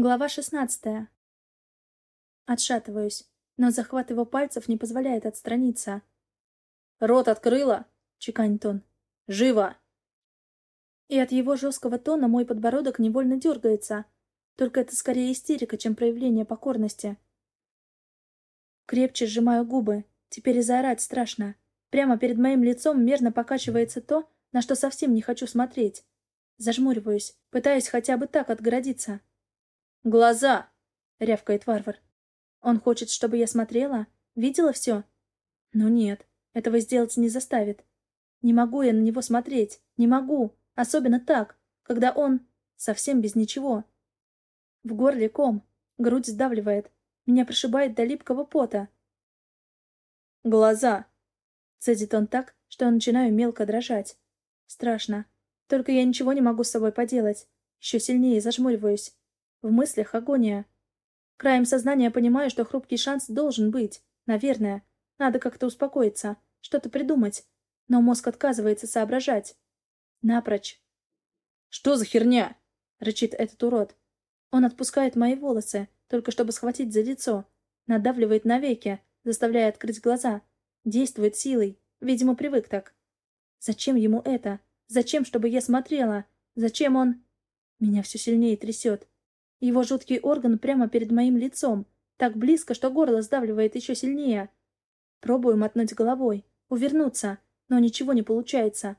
Глава шестнадцатая. Отшатываюсь, но захват его пальцев не позволяет отстраниться. «Рот открыла!» — чеканит он. «Живо!» И от его жесткого тона мой подбородок невольно дергается. Только это скорее истерика, чем проявление покорности. Крепче сжимаю губы. Теперь и заорать страшно. Прямо перед моим лицом мерно покачивается то, на что совсем не хочу смотреть. Зажмуриваюсь, пытаясь хотя бы так отгородиться. «Глаза!» — рявкает варвар. «Он хочет, чтобы я смотрела? Видела все?» «Ну нет, этого сделать не заставит. Не могу я на него смотреть, не могу, особенно так, когда он совсем без ничего. В горле ком, грудь сдавливает, меня прошибает до липкого пота. «Глаза!» — цедит он так, что я начинаю мелко дрожать. Страшно. Только я ничего не могу с собой поделать. Еще сильнее зажмуриваюсь. В мыслях агония. Краем сознания понимаю, что хрупкий шанс должен быть. Наверное. Надо как-то успокоиться. Что-то придумать. Но мозг отказывается соображать. Напрочь. «Что за херня?» — рычит этот урод. Он отпускает мои волосы, только чтобы схватить за лицо. Надавливает на веки, заставляя открыть глаза. Действует силой. Видимо, привык так. Зачем ему это? Зачем, чтобы я смотрела? Зачем он... Меня все сильнее трясет. Его жуткий орган прямо перед моим лицом, так близко, что горло сдавливает еще сильнее. Пробую мотнуть головой, увернуться, но ничего не получается.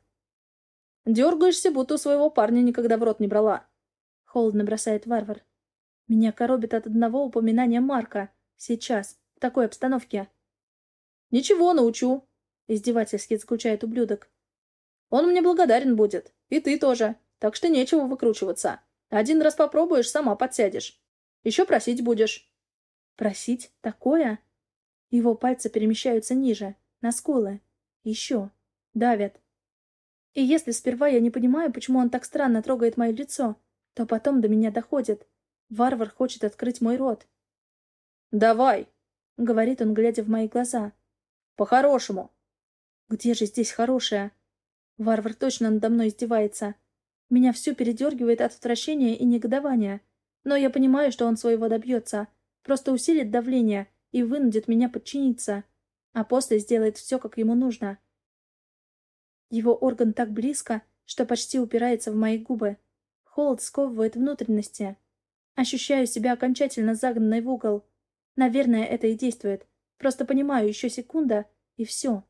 «Дергаешься, будто у своего парня никогда в рот не брала», — холодно бросает варвар. Меня коробит от одного упоминания Марка. Сейчас, в такой обстановке. «Ничего, научу», — издевательски заключает ублюдок. «Он мне благодарен будет. И ты тоже. Так что нечего выкручиваться. Один раз попробуешь, сама подсядешь. Еще просить будешь. Просить? Такое? Его пальцы перемещаются ниже, на скулы. Еще. Давят. И если сперва я не понимаю, почему он так странно трогает мое лицо, то потом до меня доходит. Варвар хочет открыть мой рот. «Давай!» — говорит он, глядя в мои глаза. «По-хорошему!» «Где же здесь хорошее?» Варвар точно надо мной издевается. Меня всю передергивает от отвращения и негодования. Но я понимаю, что он своего добьется. Просто усилит давление и вынудит меня подчиниться. А после сделает все, как ему нужно. Его орган так близко, что почти упирается в мои губы. Холод сковывает внутренности. Ощущаю себя окончательно загнанной в угол. Наверное, это и действует. Просто понимаю, еще секунда, и все.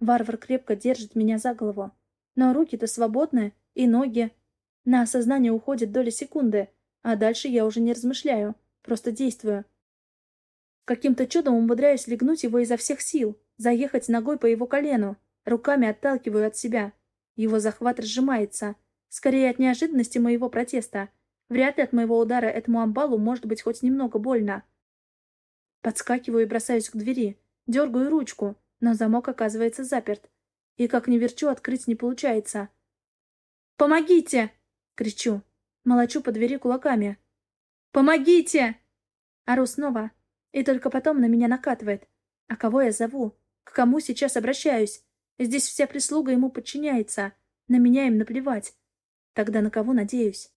Варвар крепко держит меня за голову. Но руки-то свободны, и ноги. На осознание уходит доля секунды, а дальше я уже не размышляю, просто действую. Каким-то чудом умудряюсь легнуть его изо всех сил, заехать ногой по его колену, руками отталкиваю от себя. Его захват сжимается. Скорее от неожиданности моего протеста. Вряд ли от моего удара этому амбалу может быть хоть немного больно. Подскакиваю и бросаюсь к двери. Дергаю ручку, но замок оказывается заперт. И как ни верчу, открыть не получается. «Помогите!» — кричу. Молочу по двери кулаками. «Помогите!» Ору снова. И только потом на меня накатывает. А кого я зову? К кому сейчас обращаюсь? Здесь вся прислуга ему подчиняется. На меня им наплевать. Тогда на кого надеюсь?